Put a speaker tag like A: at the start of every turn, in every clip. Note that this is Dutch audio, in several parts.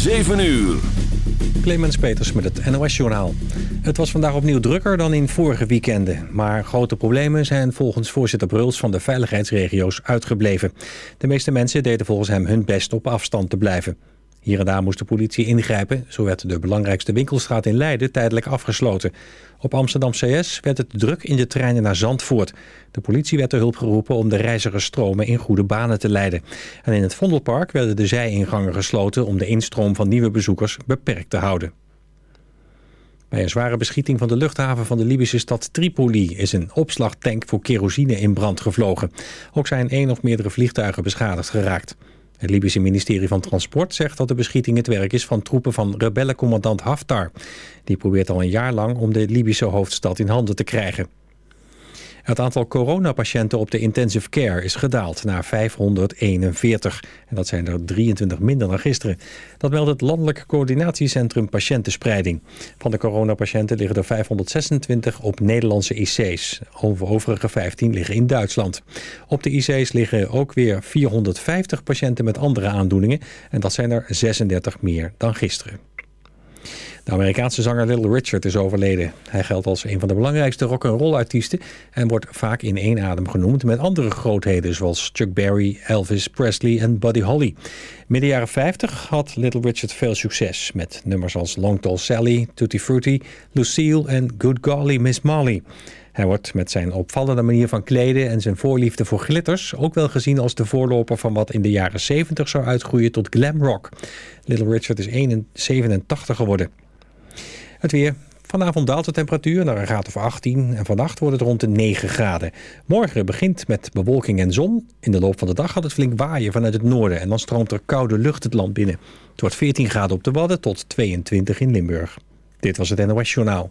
A: 7 uur.
B: Clemens Peters met het NOS-journaal. Het was vandaag opnieuw drukker dan in vorige weekenden. Maar grote problemen zijn volgens voorzitter Bruls van de veiligheidsregio's uitgebleven. De meeste mensen deden volgens hem hun best op afstand te blijven. Hier en daar moest de politie ingrijpen. Zo werd de belangrijkste winkelstraat in Leiden tijdelijk afgesloten. Op Amsterdam CS werd het druk in de treinen naar Zandvoort. De politie werd ter hulp geroepen om de reizigersstromen in goede banen te leiden. En in het Vondelpark werden de zijingangen gesloten... om de instroom van nieuwe bezoekers beperkt te houden. Bij een zware beschieting van de luchthaven van de Libische stad Tripoli... is een opslagtank voor kerosine in brand gevlogen. Ook zijn één of meerdere vliegtuigen beschadigd geraakt. Het Libische ministerie van Transport zegt dat de beschieting het werk is van troepen van rebellencommandant Haftar. Die probeert al een jaar lang om de Libische hoofdstad in handen te krijgen. Het aantal coronapatiënten op de intensive care is gedaald naar 541. En dat zijn er 23 minder dan gisteren. Dat meldt het Landelijk Coördinatiecentrum Patiëntenspreiding. Van de coronapatiënten liggen er 526 op Nederlandse IC's. Overige 15 liggen in Duitsland. Op de IC's liggen ook weer 450 patiënten met andere aandoeningen. En dat zijn er 36 meer dan gisteren. De Amerikaanse zanger Little Richard is overleden. Hij geldt als een van de belangrijkste rock'n'roll artiesten... en wordt vaak in één adem genoemd met andere grootheden... zoals Chuck Berry, Elvis Presley en Buddy Holly. Midden jaren 50 had Little Richard veel succes... met nummers als Long Tall Sally, Tutti Frutti, Lucille en Good Golly Miss Molly... Hij wordt met zijn opvallende manier van kleden en zijn voorliefde voor glitters ook wel gezien als de voorloper van wat in de jaren 70 zou uitgroeien tot glam rock. Little Richard is 87 geworden. Het weer. Vanavond daalt de temperatuur naar een graad of 18 en vannacht wordt het rond de 9 graden. Morgen begint met bewolking en zon. In de loop van de dag gaat het flink waaien vanuit het noorden en dan stroomt er koude lucht het land binnen. Het wordt 14 graden op de Wadden tot 22 in Limburg. Dit was het NOS Journaal.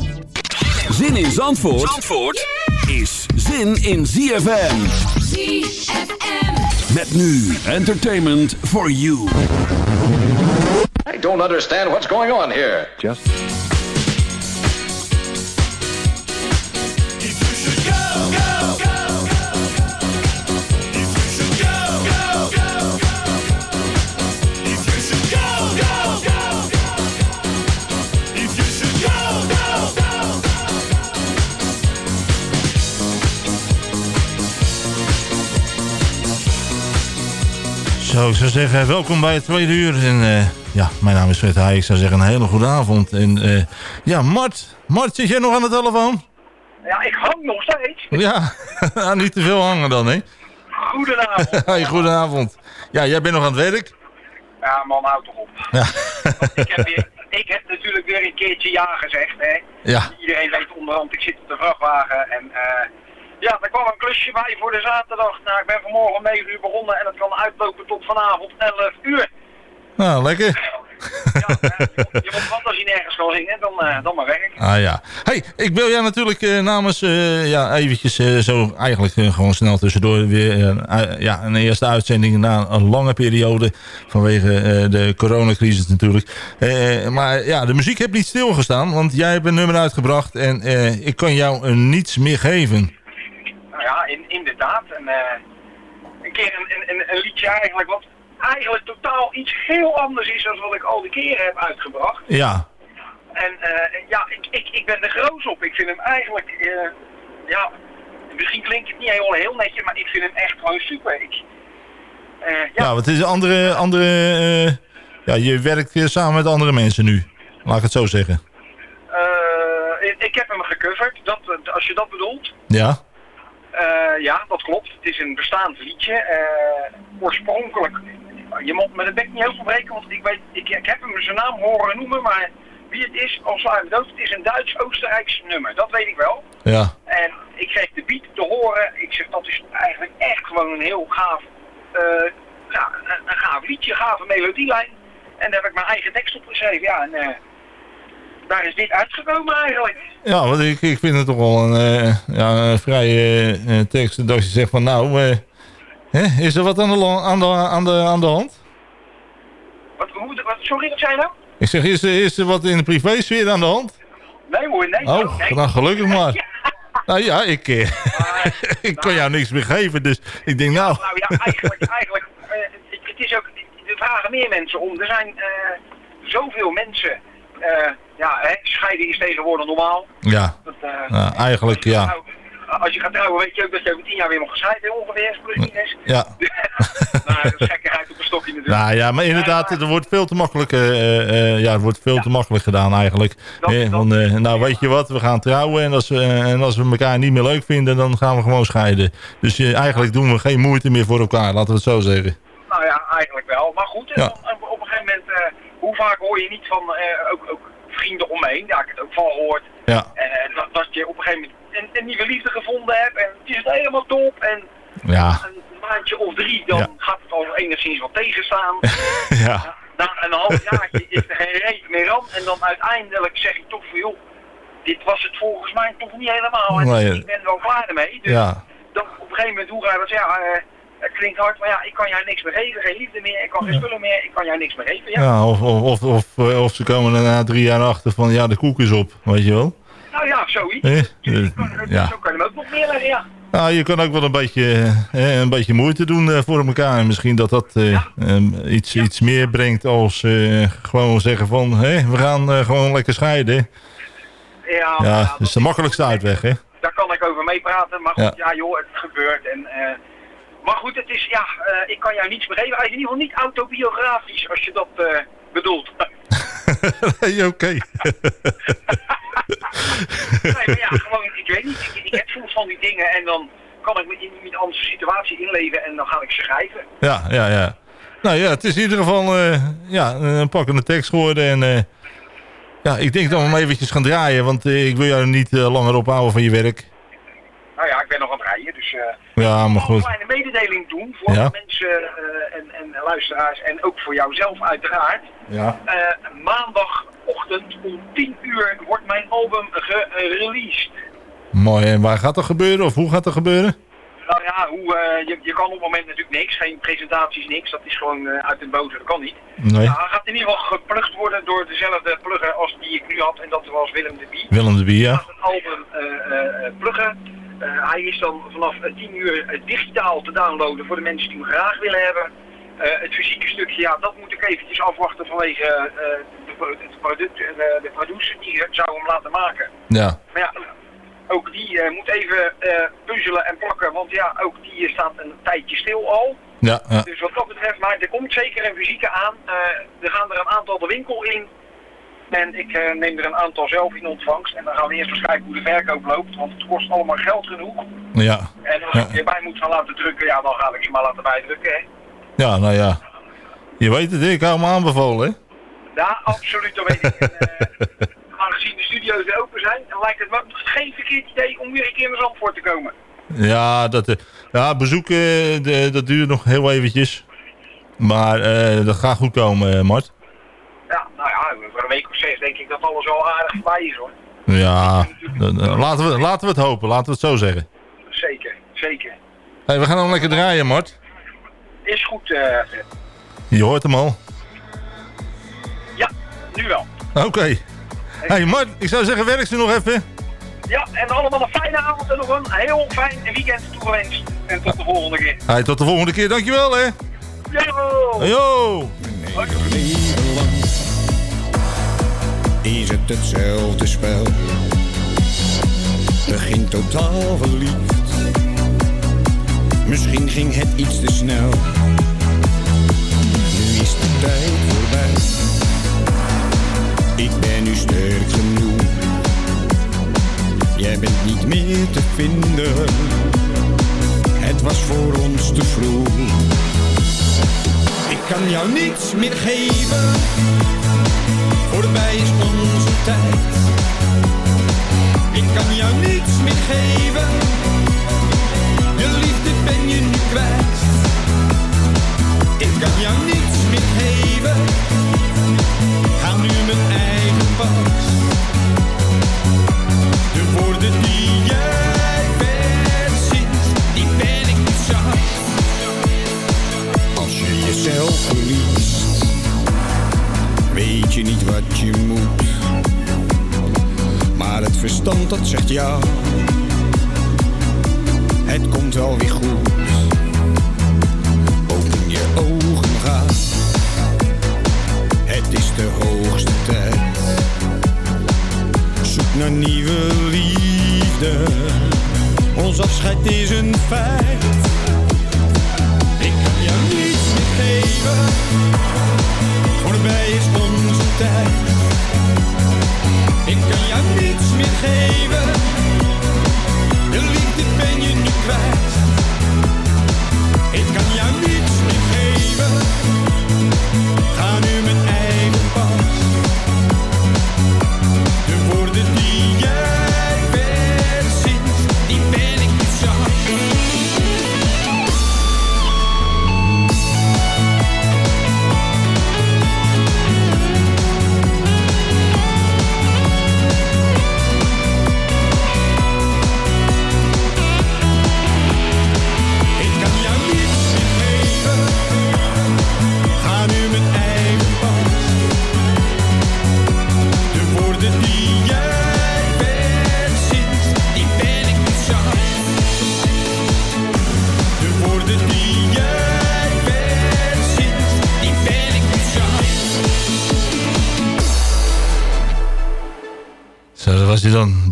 A: Zin in Zandvoort, Zandvoort is zin in ZFM.
C: ZFM.
A: Met nu entertainment for you.
D: I don't understand what's going on here.
E: Just.
F: Ik zou zeggen, welkom bij het tweede uur. En eh, ja, mijn naam is Fred Heij. Ik zou zeggen, een hele goede avond. En eh, ja, Mart, Mart, zit jij nog aan de telefoon?
G: Ja, ik hang nog steeds.
F: Ja, nou, niet te veel hangen dan, hè?
G: Goedenavond.
F: Hey, goedenavond. Ja, jij bent nog aan het werk?
G: Ja, man, houd toch op.
F: Ja.
G: ik, heb weer, ik heb natuurlijk weer een keertje ja gezegd, hè.
F: Ja.
G: Iedereen weet onderhand, ik zit op de vrachtwagen en... eh ja, er kwam een klusje bij voor de zaterdag. Nou, ik ben vanmorgen om 9 uur begonnen en het kan uitlopen tot vanavond 11 uur.
F: Nou, lekker.
G: Je moet wat als je nergens kan zingen, dan, eh, dan maar werk.
F: Ah ja. Hey, ik wil jij natuurlijk eh, namens, eh, ja, eventjes eh, zo eigenlijk eh, gewoon snel tussendoor weer eh, ja, een eerste uitzending na een lange periode vanwege eh, de coronacrisis natuurlijk. Eh, maar ja, de muziek heeft niet stilgestaan, want jij hebt een nummer uitgebracht en eh, ik kan jou eh, niets meer geven.
G: Ja, in, inderdaad. En, eh, een keer een, een, een, liedje eigenlijk wat eigenlijk totaal iets heel anders is dan wat ik al die keren heb uitgebracht.
F: Ja,
G: En eh, ja, ik, ik, ik ben er groot op. Ik vind hem eigenlijk, eh, ja, misschien klinkt het niet heel, heel netjes, maar ik vind hem echt gewoon super. Ik, ja,
F: ja. want het is een andere, andere ja, je werkt samen met andere mensen nu. Laat ik het zo zeggen.
G: ik, ik heb hem gecoverd, dat, als je dat bedoelt.
F: Ja,
G: Eh, ja, dat klopt. Het is een bestaand liedje. Eh, oorspronkelijk, je moet me de bek niet overbreken, want ik, weet, ik, ik heb hem zijn naam horen noemen, maar wie het is, al sla dood, het is een Duits-Oostenrijks nummer. Dat weet ik wel.
F: ja.
G: En ik kreeg de beat te horen. Ik zeg, dat is eigenlijk echt gewoon een heel gaaf, eh, ja, een, een gaaf liedje, een gave melodielijn. En daar heb ik mijn eigen tekst op geschreven. Ja, en daar is dit uitgekomen eigenlijk.
F: Ja, want ik, ik vind het toch wel een, eh, ja, een vrije eh, eh, tekst dat je zegt van nou, hè, is er wat aan de, aan de, aan de, aan de hand?
G: Wat, hoe, wat, sorry, wat zei je nou?
F: Ik zeg, is er, is er wat in de privésfeer aan de hand?
G: Nee hoor, nee.
F: Oh,
G: nee.
F: nou gelukkig maar. Nou ja, ik, ik kan jou niks meer geven, dus ik denk nou...
G: Nou ja, eigenlijk, eigenlijk het, is ook, er vragen meer mensen om. Er zijn zoveel mensen. Eh, ja, hè, scheiden is tegenwoordig normaal.
F: Ja,
G: Dat, eh,
F: eigenlijk ja.
G: nou, als je gaat trouwen weet je ook dat je over tien jaar weer mag gescheiden ongeveer, plus.
F: Ja.
G: nou, dat is gekkigheid op een stokje natuurlijk.
F: Nou ja, maar inderdaad, er wordt veel te makkelijk, eh, eh, ja, het wordt veel te makkelijk gedaan eigenlijk. Eh, want, eh, nou, weet je wat, we gaan trouwen en als, we, en als we elkaar niet meer leuk vinden, dan gaan we gewoon scheiden. Dus eh, eigenlijk doen we geen moeite meer voor elkaar, laten we het zo zeggen.
G: Nou ja, eigenlijk wel. Maar goed, en
F: Ja.
G: dan, eh, op een gegeven moment, eh, hoe vaak hoor je niet van eh, ook, ook vrienden om me heen, daar heb ik het ook van gehoord.
F: Ja.
G: En eh, dat, dat je op een gegeven moment een, een nieuwe liefde gevonden hebt en het is helemaal top. En
F: Ja,
G: een maandje of drie, dan
F: Ja.
G: gaat het al enigszins wat tegenstaan.
F: ja,
G: Na een halfjaartje is er geen reet meer aan. En dan uiteindelijk zeg ik toch van joh, dit was het volgens mij toch niet helemaal. En
F: Nee,
G: ik ben er wel klaar ermee. Dus
F: ja.
G: dan op een gegeven moment, hoe ga je dat zeggen? Het klinkt hard, maar ja, ik kan jou niks meer geven. Geen liefde meer, ik kan geen spullen meer, ik kan jou niks meer geven. Ja.
F: Ja, of, of, of, of, eh, of ze komen er na drie jaar achter van ja, de koek is op, weet je wel.
G: Nou ja, zoiets.
F: Eh, eh, ja.
G: Zo kan je hem ook nog meer leggen, ja.
F: Nou, je kan ook wel een beetje, een beetje moeite doen eh, voor elkaar. En misschien dat dat eh, eh, iets, iets meer brengt als eh, gewoon zeggen van... Hé, we gaan eh, gewoon lekker scheiden.
G: Ja,
F: Ja, dat is de makkelijkste uitweg, hè?
G: daar kan ik over meepraten. Maar goed,
F: Ja.
G: joh, het gebeurt. En, maar goed, het is, ja, eh, ik kan jou niets meer geven. Hij is in ieder geval niet autobiografisch, als je dat eh, bedoelt.
F: Nee, oké.
G: nee, maar ja, gewoon, ik weet niet. Ik, ik heb soms van die dingen en dan kan ik me in een andere situatie inleven en dan ga ik schrijven.
F: Ja, ja, ja. Nou ja, het is in ieder geval eh, ja, een pakkende tekst geworden. En ja, ik denk dat we hem eventjes gaan draaien. Want ik wil jou niet langer ophouden van je werk.
G: Nou ja, ik ben nog aan dus... eh,
F: Ja, maar goed.
G: een kleine mededeling doen voor
F: Ja.
G: de mensen eh, en, en luisteraars en ook voor jouzelf uiteraard.
F: Ja.
G: Eh, maandagochtend om 10 uur wordt mijn album gereleased.
F: Mooi. En waar gaat dat gebeuren? Of hoe gaat dat gebeuren?
G: Nou ja, hoe, je, je kan op het moment natuurlijk niks. Geen presentaties, niks. Dat is gewoon uit de boter. Dat kan niet.
F: Nee.
G: Nou, hij gaat in ieder geval geplukt worden door dezelfde plugger als die ik nu had. En dat was Willem de Bie.
F: Willem de Bie, ja.
G: Het album eh, eh, eh, pluggen. Eh, hij is dan vanaf eh, 10 uur eh, digitaal te downloaden voor de mensen die hem graag willen hebben. Eh, het fysieke stukje, ja, dat moet ik eventjes afwachten vanwege eh, de, het product, de, de producer die zou hem laten maken.
F: Ja.
G: Maar ja, ook die eh, moet even eh, puzzelen en plakken, want ja, ook die eh, staat een tijdje stil al.
F: Ja, ja.
G: Dus wat dat betreft, maar er komt zeker een fysieke aan. Eh, er gaan er een aantal de winkel in. En ik eh, neem er een aantal zelf in ontvangst. En dan gaan we eerst eens kijken hoe de verkoop loopt, want het kost allemaal geld genoeg.
F: Ja.
G: En als
F: Ja.
G: ik erbij moet gaan laten drukken, ja, dan ga ik ze maar laten bijdrukken. Hè.
F: Ja, nou ja. Je weet het, ik hou me aanbevolen, hè?
G: Ja, absoluut, dat weet ik. En, eh, aangezien de studio's weer open zijn, dan lijkt het me geen verkeerd idee om weer een keer naar Zandvoort te komen.
F: Ja, dat, eh, ja bezoeken, de- dat duurt nog heel eventjes. Maar dat gaat goed komen, Mart.
G: Ja, nou ja, over een week of zes denk ik dat alles wel aardig voorbij is hoor.
F: Ja, eh, laten, we, laten we het hopen, laten we het zo zeggen.
G: Zeker, zeker.
F: Hey, we gaan hem lekker draaien, Mart.
G: Is goed, Fred.
F: Je hoort hem al.
G: Ja, nu wel.
F: Oké. Hey Mart, ik zou zeggen, werk ze nog even.
G: Ja, en allemaal een fijne avond en nog een heel fijn weekend toegewenst. En tot de volgende keer.
F: Hey, tot de volgende keer, dankjewel hè.
G: Yo!
F: Yo!
H: Is het hetzelfde spel. Begin totaal verliefd. Misschien ging het iets te snel. Nu is de tijd voorbij. Ik ben nu sterk genoeg. Jij bent niet meer te vinden. Het was voor ons te vroeg. Ik kan jou niets meer geven. Voorbij is onze tijd. Ik kan jou niets meer geven. Je liefde ben je nu kwijt. Ik kan jou niets meer geven. Ga nu mijn eigen pad. De woorden die jij verzint, die ben ik niet zat. Als je jezelf verliest, weet je niet wat je moet. Maar het verstand dat zegt ja, het komt wel weer goed. Open je ogen, ga. Het is de hoogste tijd. Zoek naar nieuwe liefde. Ons afscheid is een feit. Ik kan jou niets meer geven. Voorbij is onze tijd. Ik kan jou niets meer geven.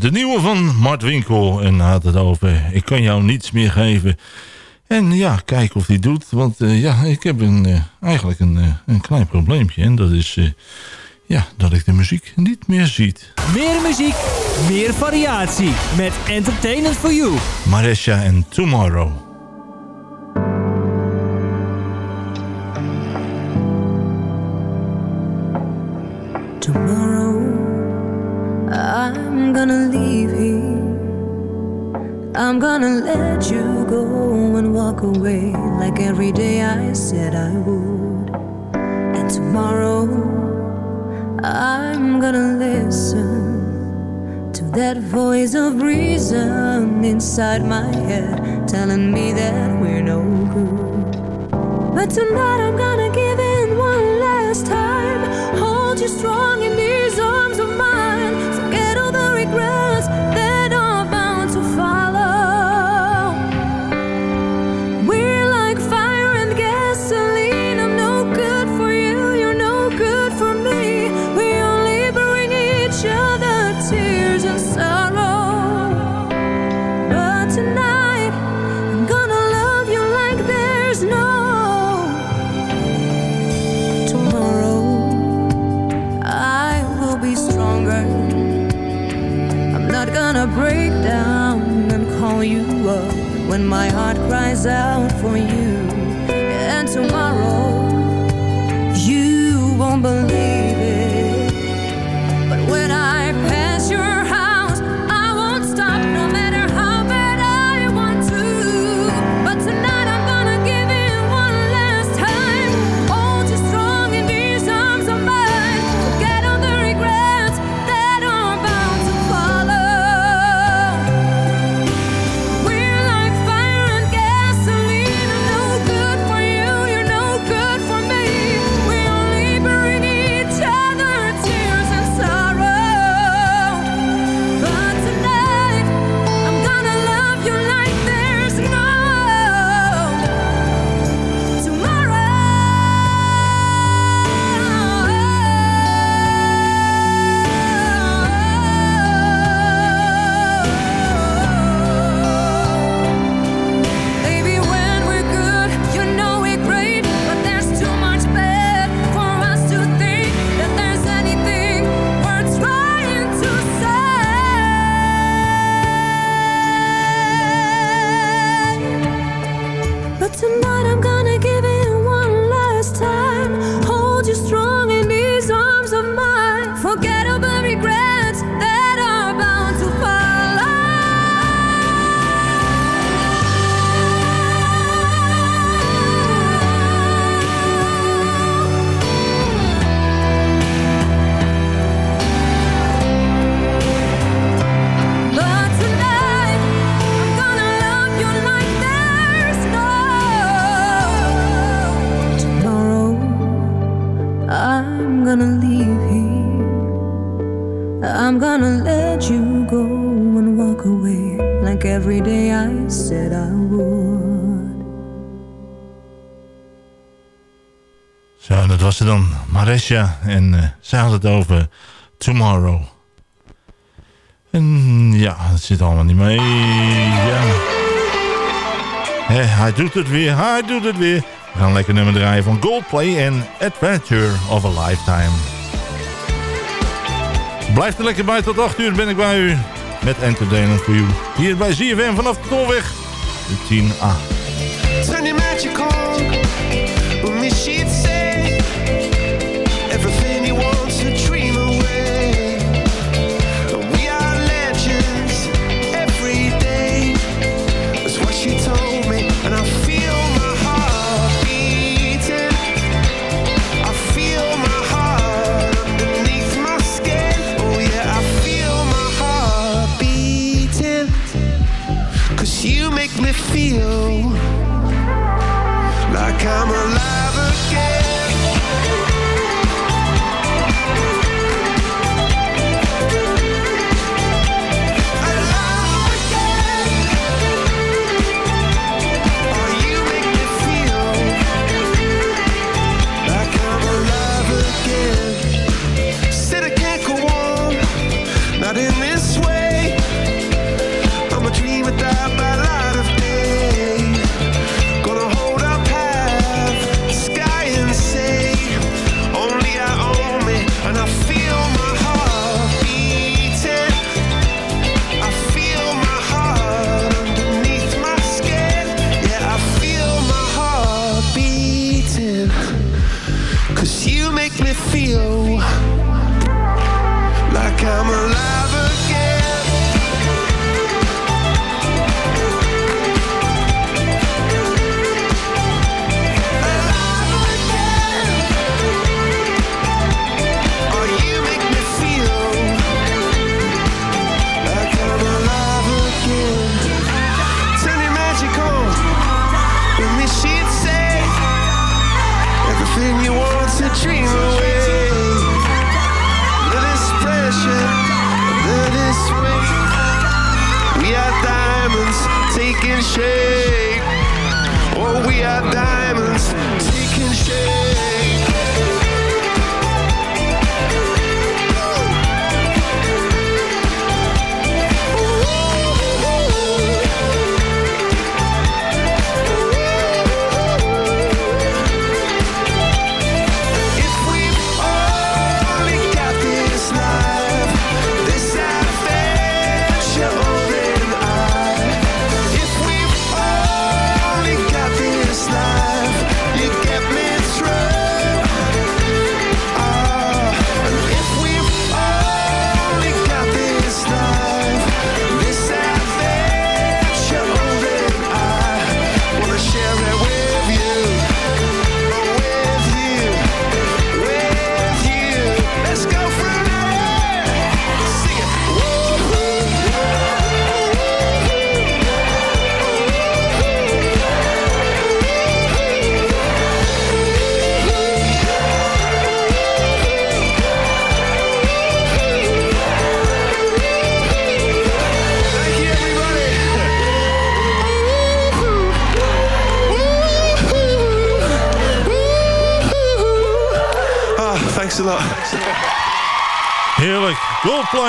H: De
F: nieuwe van Mart Winkel. En had het over, ik kan jou niets meer geven. En ja, kijk of hij doet. Want eh, ja, ik heb een, eh, eigenlijk een, eh, een klein probleempje. En dat is, ja, dat ik de muziek niet meer ziet.
I: Meer muziek, meer variatie. Met Entertainment for You.
F: Maresha en. Tomorrow
J: I'm gonna let you go and walk away like every day I said I would. And tomorrow I'm gonna listen to that voice of reason inside my head telling me that we're no good. But tonight I'm gonna when my heart cries out for you.
F: En uh, ze had het over Tomorrow. En ja, dat zit allemaal niet mee. Ja. Hij doet het weer, hij doet het weer. We gaan lekker nummer draaien van Goldplay en Adventure of a Lifetime. Blijf er lekker bij, tot 8 uur ben ik bij u. Met Entertainment voor u. Hier bij ZFM vanaf de Tolweg, de 10A.
K: Turn your magic I'm a.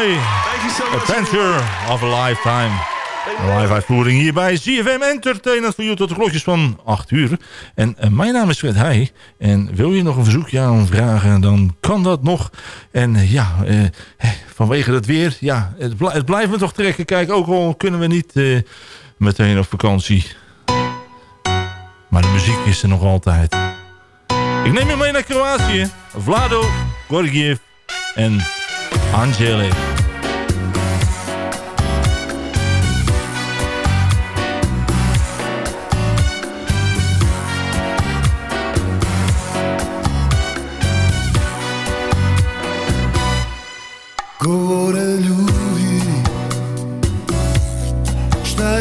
L: Adventure
F: of a Lifetime. Een live uitvoering hier bij ZFM Entertainment voor jou tot de klokjes van 8 uur. En eh, mijn naam is Fred Heij. En wil je nog een verzoekje aanvragen, dan kan dat nog. En eh, ja, eh, eh, vanwege het weer, ja, het, bl- het blijft me toch trekken. Kijk, ook al kunnen we niet eh, meteen op vakantie. Maar de muziek is er nog altijd. Ik neem je mee naar Kroatië. Vlado, Gorgiev en Angele.
L: Govore ljudi Šta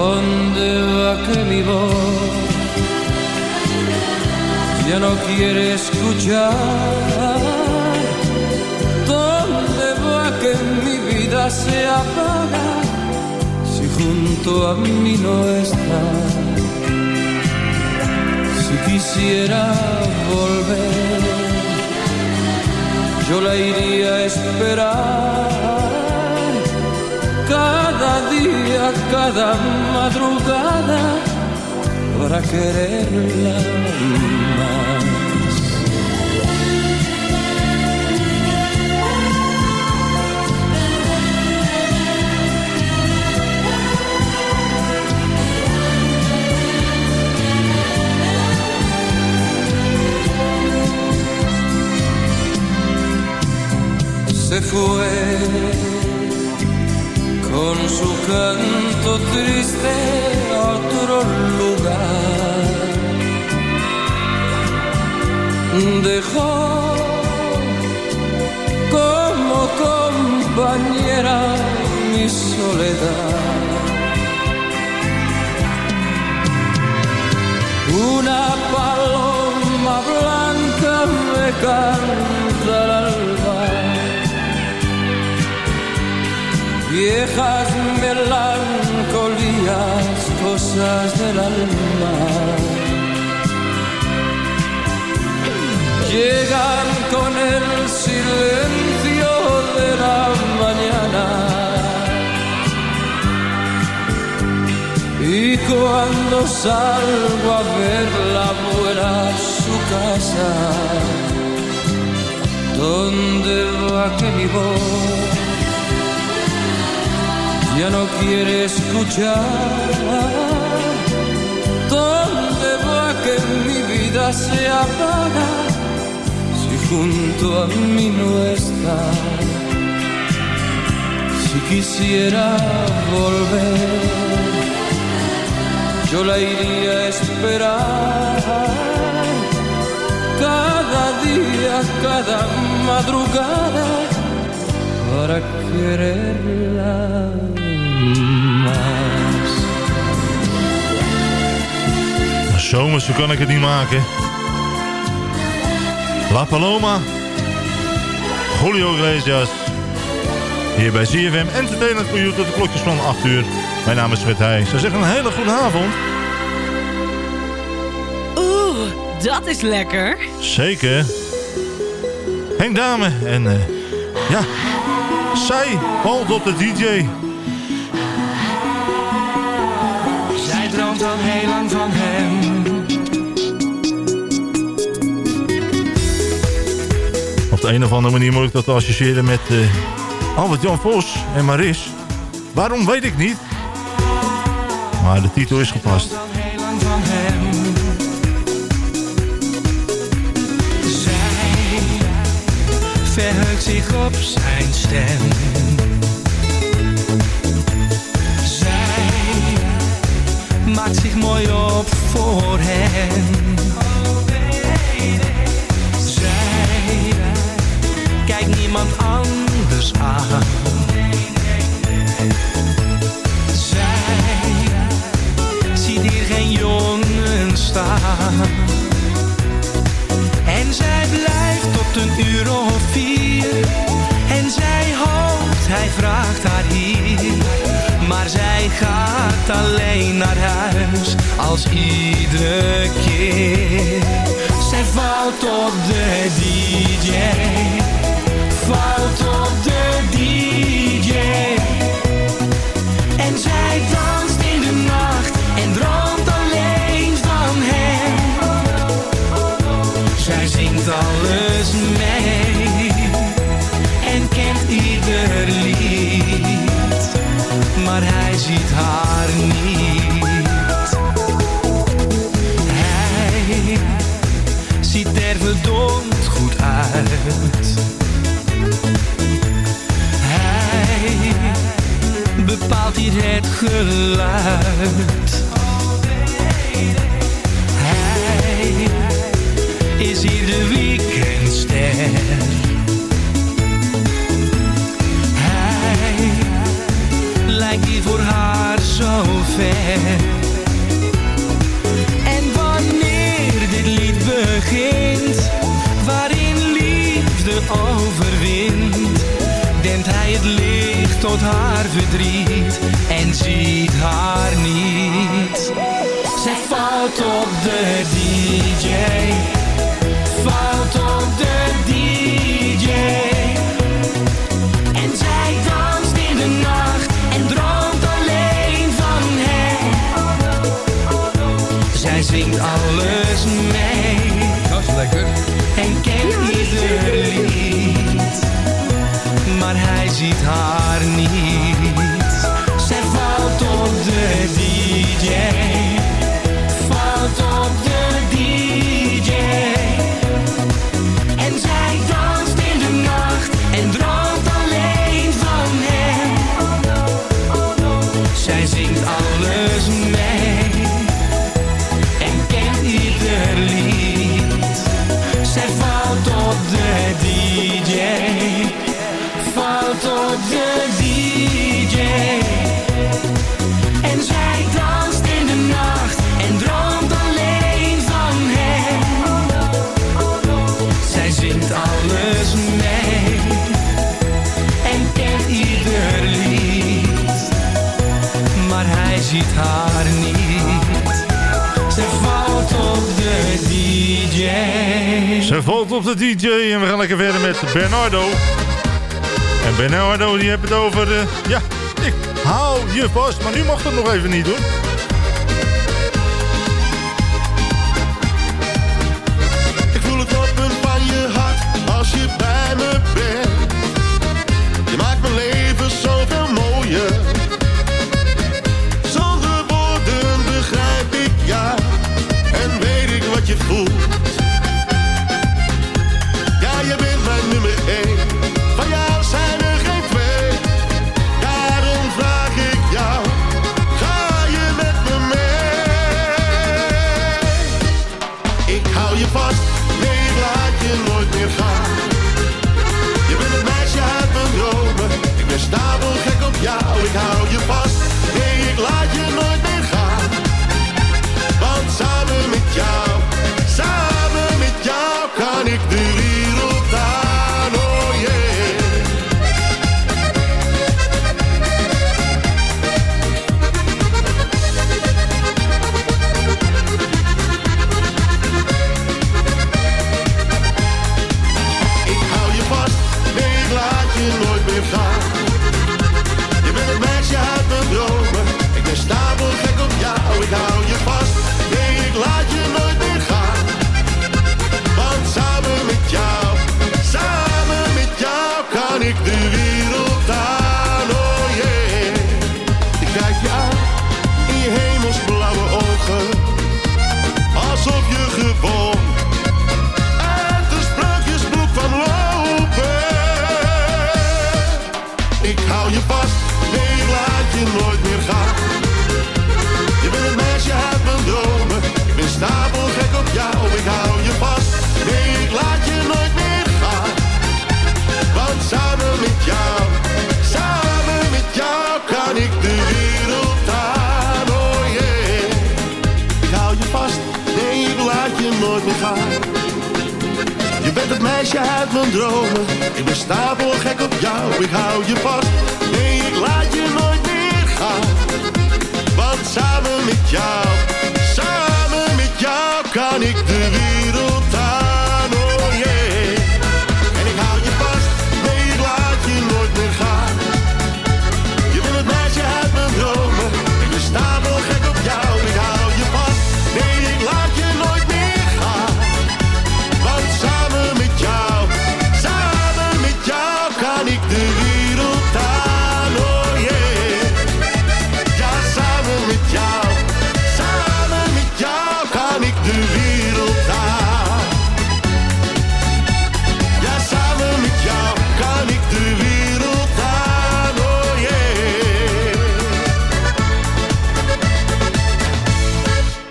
M: ¿Dónde va que mi voz? ya no quiere escuchar. ¿Dónde va que mi vida se apaga si junto a mí no está? Si quisiera volver, yo la iría a esperar. Cada día, cada madrugada para quererla más. Se fue con su canto triste a otro lugar. Dejó como compañera mi soledad. Una paloma blanca me canta viejas melancolías, cosas del alma. Llegan con el silencio de la mañana. Y cuando salgo a verla vuela a su casa, ¿dónde va que mi voz? Ya no quiere escuchar. ¿Dónde va que mi vida se apaga si junto a mí no está? Si quisiera volver, yo la iría a esperar. Cada día, cada madrugada para quererla más.
F: Zomers, zo kan ik het niet maken. La Paloma. Julio Iglesias. Hier bij ZFM Entertainment voor u tot de klokjes van 8 uur. Mijn naam is Fred Heij. Ze zeggen een hele goede avond.
N: Oeh, dat is lekker.
F: Zeker. Henk Dame en eh, ja, zij valt op de DJ.
O: Houdt al heel lang van hem.
P: Op de een of andere manier moet ik dat associëren met eh Albert-Jan Vos en Maris. Waarom weet ik niet. Maar de titel is gepast.
O: Heel lang van hem. Zij verheugt zich op zijn stem. Zich mooi op voor hem. Zij kijkt niemand anders aan. Zij ziet hier geen jongen staan. En zij blijft tot een uur of vier. En zij hoopt, hij vraagt haar hier. Gaat alleen naar huis als iedere keer. Zij valt op de DJ. Valt op de DJ. Geluid. Hij is hier de weekendster. Hij lijkt hier voor haar zo ver. En wanneer dit lied begint, waarin liefde overwint, denkt hij het licht tot haar verdriet ziet haar niet. Zij valt op de DJ, En
P: we gaan lekker verder met Bernardo. En Bernardo die heeft het over... eh, ja, ik hou je vast, maar nu mag dat nog even niet hoor.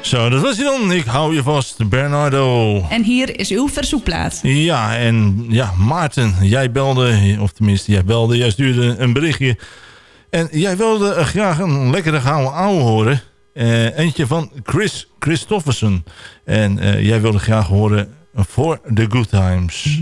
F: Zo, dat was hij dan. Ik hou je vast, Bernardo.
Q: En hier is uw verzoekplaat.
F: Ja, en ja, Maarten, jij belde, of tenminste, jij belde, jij stuurde een berichtje. En jij wilde graag een lekkere gouden ouwe horen. Eh, eentje van Chris Christofferson. En eh, jij wilde graag horen For the Good Times.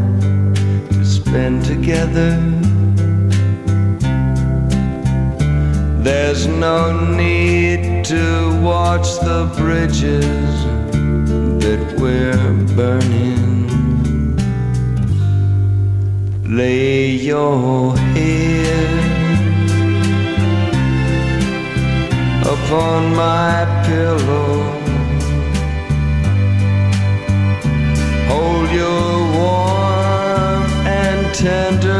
R: spend together. There's no need to watch the bridges that we're burning. Lay your head upon my pillow.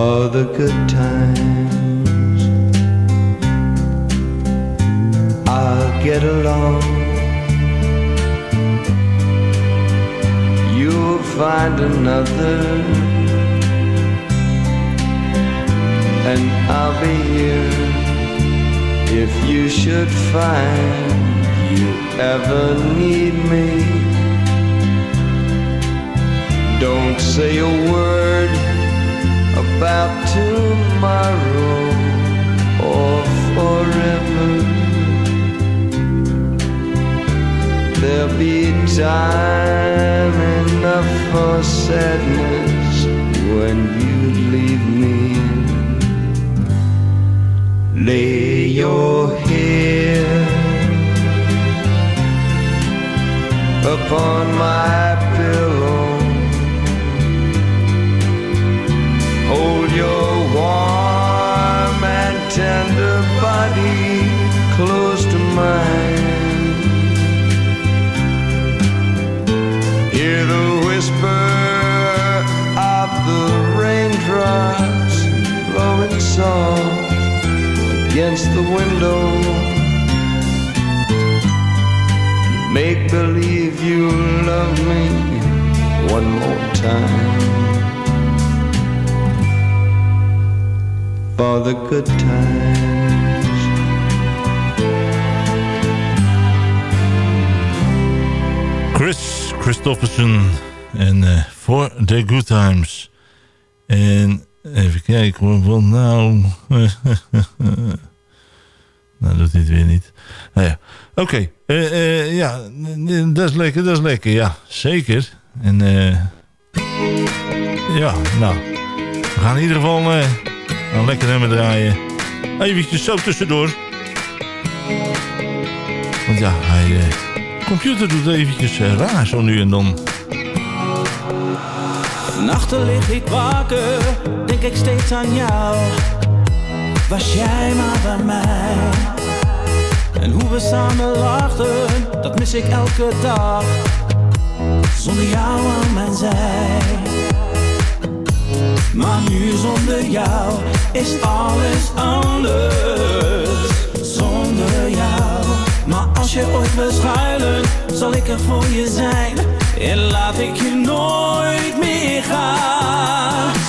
R: For the good times, I'll get along. You'll find another, and I'll be here if you should find you ever need me. Don't say a word about tomorrow or forever. There'll be time enough for sadness when you leave me. Lay your head upon my pillow. Hold your warm and tender body close to mine. Hear the whisper of the raindrops blowing soft against the window. Make believe you love me one more time. For the good times.
F: Chris Christofferson en eh For the Good Times. En even kijken hoor, wat nou... nou doet hij het weer niet. Nou ja, oké. eh, eh, ja, dat is lekker, dat is lekker. Ja, zeker. En eh ja, nou. We gaan in ieder geval een lekker nummer draaien. Eventjes zo tussendoor. Want ja, hij... eh, computer doet eventjes eh, raar zo nu en dan.
O: Nachten lig ik wakker, denk ik steeds aan jou. Was jij maar bij mij? En hoe we samen lachten, dat mis ik elke dag. Zonder jou aan mijn zij. Maar nu zonder jou is alles anders. Zonder jou. Maar als je ooit wil schuilen, zal ik er voor je zijn. En laat ik je nooit meer gaan.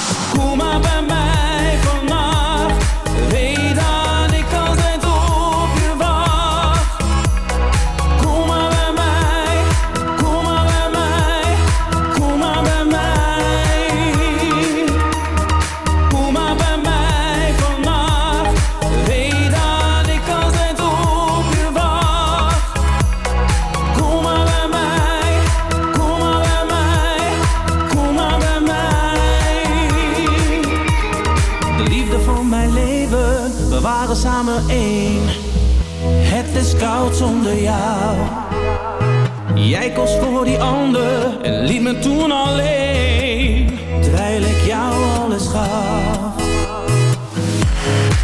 O: Het is koud zonder jou. Jij koos voor die ander en liet me toen alleen. Terwijl ik jou alles gaf.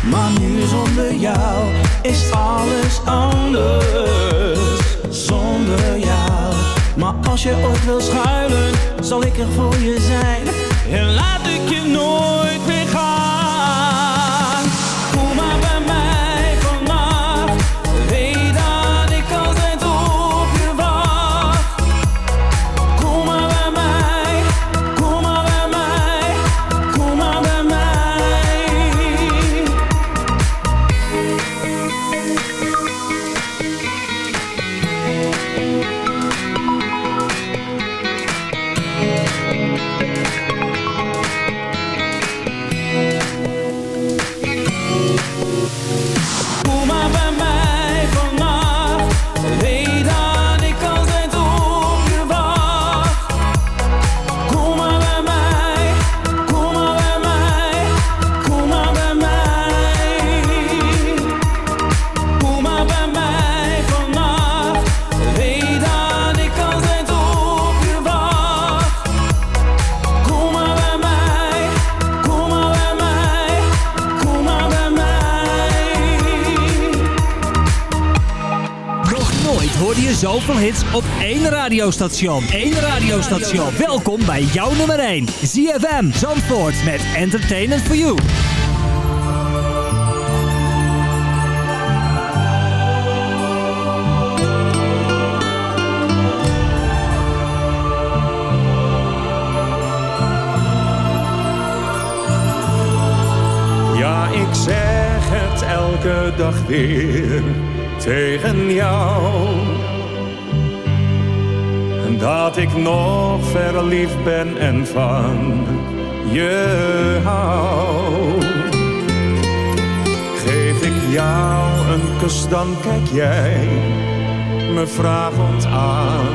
O: Maar nu zonder jou is alles anders. Zonder jou. Maar als je ooit wil schuilen, zal ik er voor je zijn. En laat ik je nooit
M: zoveel hits op één radiostation. Eén radiostation. Welkom bij jouw nummer 1. ZFM Zandvoort met Entertainment for You.
S: Ja, ik zeg het elke dag weer tegen jou. Dat ik nog verliefd ben en van je hou. Geef ik jou een kus, dan kijk jij me vragend aan.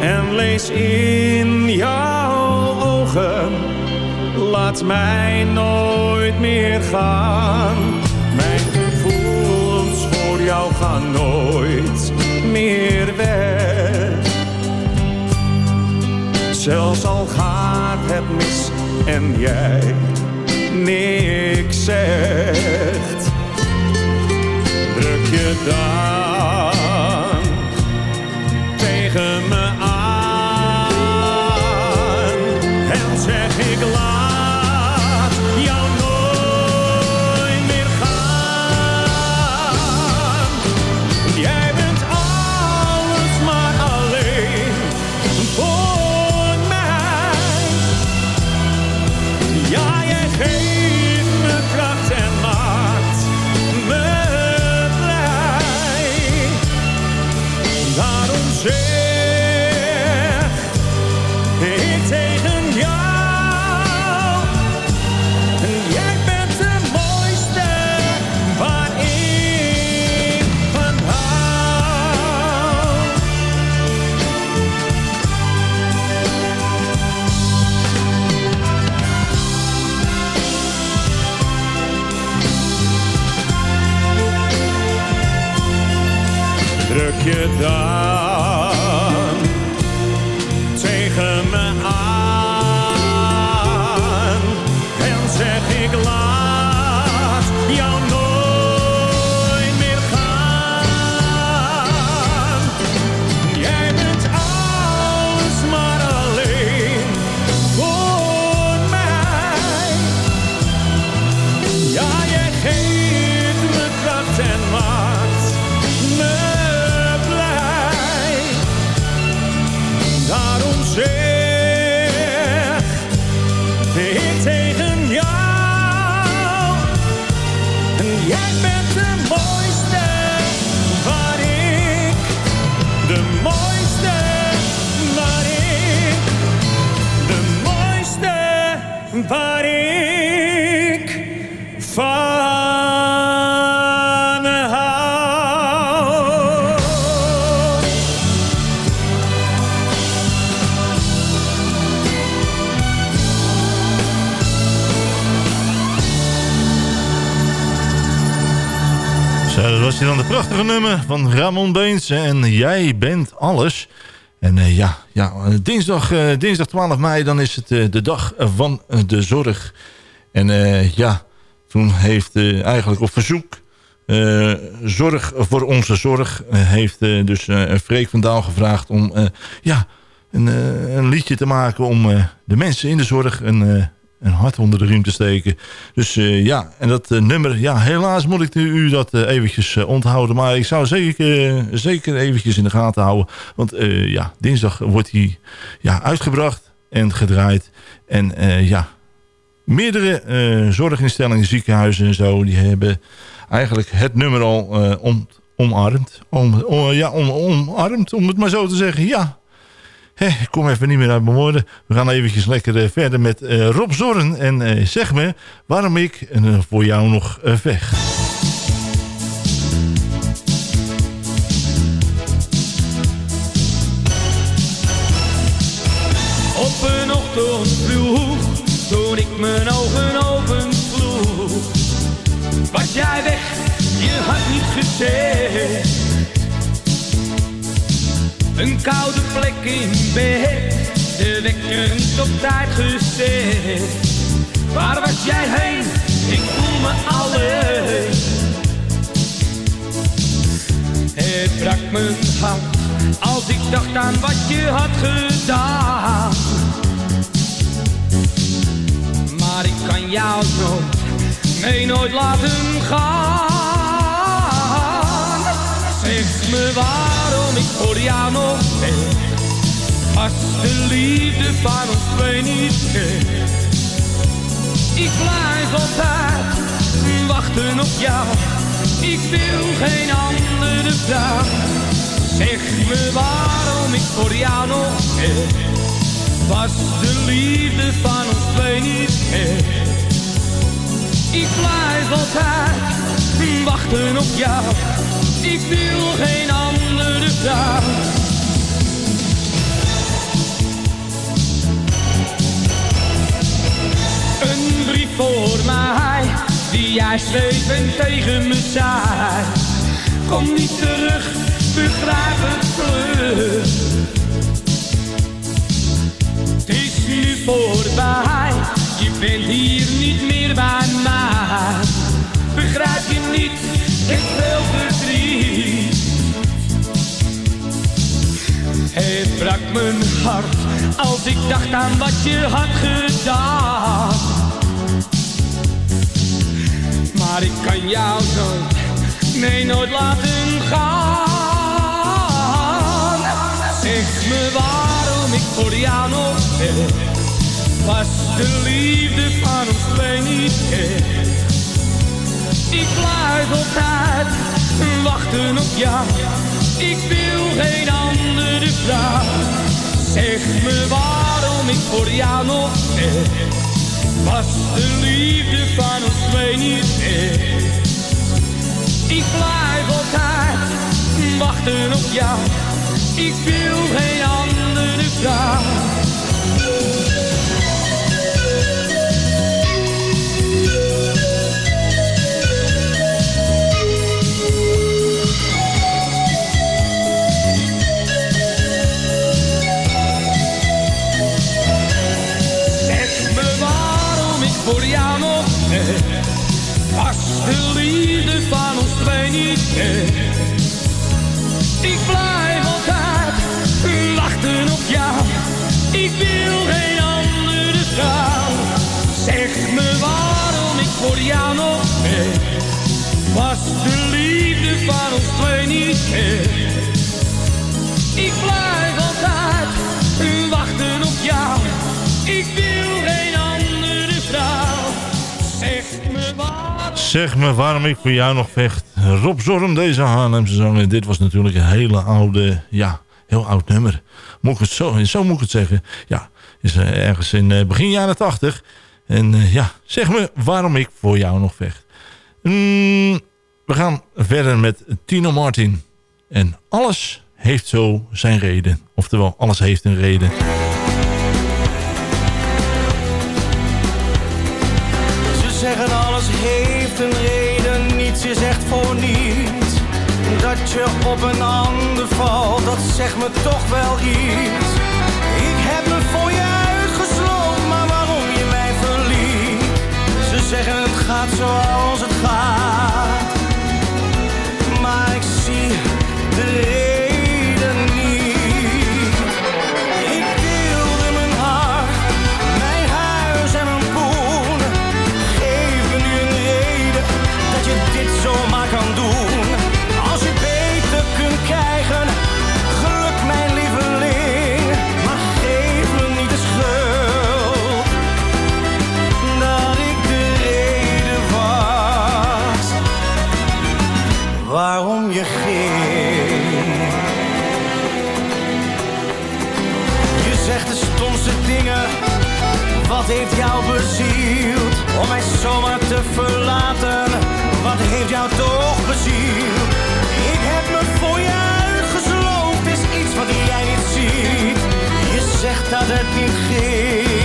S: En lees in jouw ogen laat mij nooit meer gaan. Mijn gevoelens voor jou gaan nooit meer Zelfs al gaat het mis en jij niks zegt, druk je dan je dan
F: Dan de prachtige nummer van Ramon Beens. En Jij bent alles. En eh, ja, ja dinsdag, eh, dinsdag 12 mei, dan is het eh, de dag van de zorg. En ja, toen heeft eigenlijk op verzoek... zorg voor onze zorg heeft dus Freek van Daal gevraagd om ja, een, een liedje te maken om de mensen in de zorg een, een hart onder de riem te steken. Dus eh, ja, en dat eh, nummer, ja, helaas moet ik u dat eh, eventjes onthouden. Maar ik zou zeker, zeker eventjes in de gaten houden. Want ja, dinsdag wordt hij ja, uitgebracht en gedraaid. En ja, meerdere zorginstellingen, ziekenhuizen en zo, die hebben eigenlijk het nummer al om, omarmd. Om, om- ja, om, omarmd, om het maar zo te zeggen. Ja, ik kom even niet meer uit mijn woorden. We gaan eventjes lekker eh, verder met eh, Rob Zorn. En eh, zeg me waarom ik voor jou nog vecht.
E: Op een ochtend vroeg, toen ik mijn ogen open sloeg, was jij weg, je had niet gezegd. Een koude plek in bed, de wekker niet op tijd gezet. Waar was jij heen? Ik voel me alleen. Het brak mijn hart als ik dacht aan wat je had gedaan. Maar ik kan jou nooit, nee nooit laten gaan. Zeg me waarom jou nog. Als de liefde van ons twee niet is. Ik blijf altijd wachten op jou. Ik wil geen andere vrouw. Zeg me waarom ik voor jou nog heb. Was de liefde van ons twee niet echt. Ik blijf altijd wachten op jou. Ik wil geen andere Een brief voor mij, die jij schreef en tegen me zei. Kom niet terug, begrijp het. Het is nu voorbij, je bent hier niet meer bij. Begrijp je niet, ik heb Mijn hart als ik dacht aan wat je had gedaan. Maar ik kan jou nooit, nee nooit laten gaan. Zeg me waarom ik voor jou nog ben. Was de liefde van ons twee niet echt. Ik blijf altijd wachten op jou. Ik wil geen andere vrouw. Zeg me waarom ik voor jou nog ben. Was de liefde van ons twee niet echt. Ik blijf altijd wachten op jou. Ik wil geen andere vrouw. Meer. Ik blijf altijd wachten op jou. Ik wil geen andere vrouw. Zeg me waarom ik voor jou nog ben. Was de liefde van ons twee niet meer. Zeg me waarom
F: ik voor jou nog vecht. Rob Zorm, deze Haarlemse zanger. Dit was natuurlijk een hele oude, ja, heel oud nummer. Moet ik het zo, zo moet ik het zeggen. Ja, is eh, ergens in eh, begin jaren tachtig. En eh, ja, zeg me waarom ik voor jou nog vecht. Mm, we gaan verder met Tino Martin. En alles heeft zo zijn reden. Oftewel, alles heeft een reden.
O: Dat je op een ander valt, dat zegt me toch wel iets. Ik heb me voor je uitgesloten, maar waarom je mij verliet? Ze zeggen het gaat zoals het gaat. Dat het niet ging.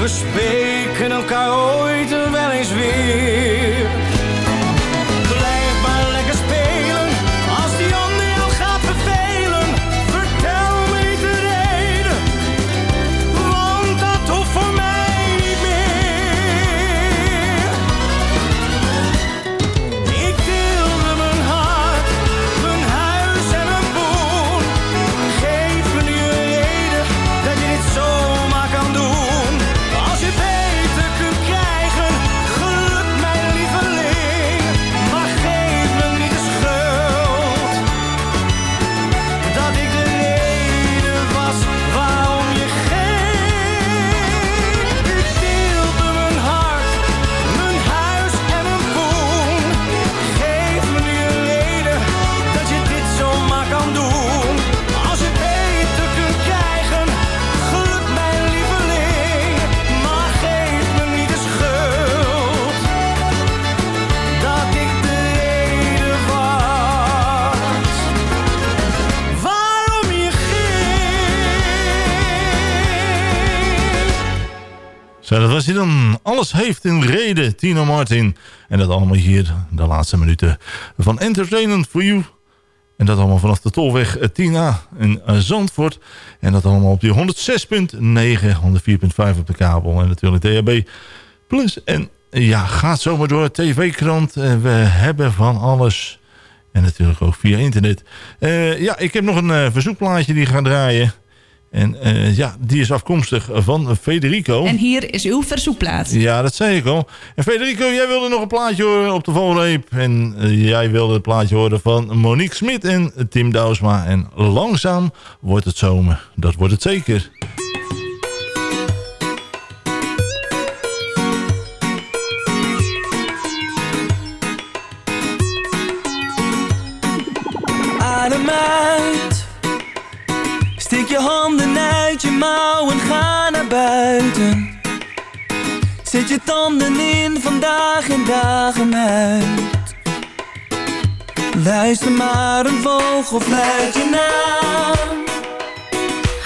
O: We spreken elkaar ooit
F: Zo, dat was hij dan. Alles heeft een reden, Tino Martin. En dat allemaal hier, de laatste minuten van Entertainment for You. En dat allemaal vanaf de Tolweg eh, Tina in eh, Zandvoort. En dat allemaal op die 106.9, 104.5 op de kabel. En natuurlijk DHB Plus. En eh, ja, gaat zomaar door. TV-krant. We hebben van alles. En natuurlijk ook via internet. Ja, ik heb nog een verzoekplaatje die gaat draaien. En eh, ja, die is afkomstig van Federico.
Q: En hier is uw verzoekplaat.
F: Ja, dat zei ik al. En Federico, jij wilde nog een plaatje horen op de valreep. En eh, jij wilde het plaatje horen van Monique Smit en Tim Douwsma. En langzaam wordt het zomer. Dat wordt het zeker.
O: Je mouwen, ga naar buiten. Zet je tanden in vandaag en dagen uit. Luister maar een vogel fluit je naam.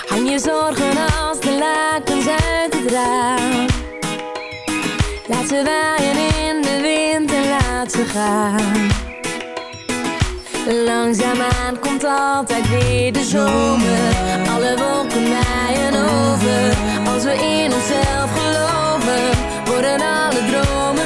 J: Hang je zorgen als de lakens uit het raam. Laat ze waaien in de wind en laat ze gaan. Langzaamaan komt altijd weer de zomer. Alle wolken waaien over. Als we in onszelf geloven, worden alle dromen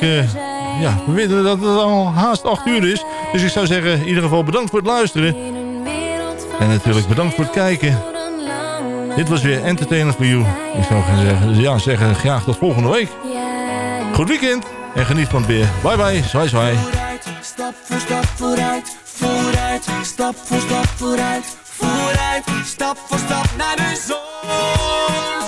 F: eh, ja, we weten dat het al haast 8 uur is. Dus ik zou zeggen, in ieder geval bedankt voor het luisteren. En natuurlijk bedankt voor het kijken. Dit was weer Entertainment for You. Ik zou gaan zeggen, ja, zeggen graag tot volgende week. Goed weekend en geniet van het weer. Bye bye, zwaai zwaai.
O: Stap voor stap vooruit, vooruit, stap voor stap vooruit, vooruit, stap voor stap naar de zon.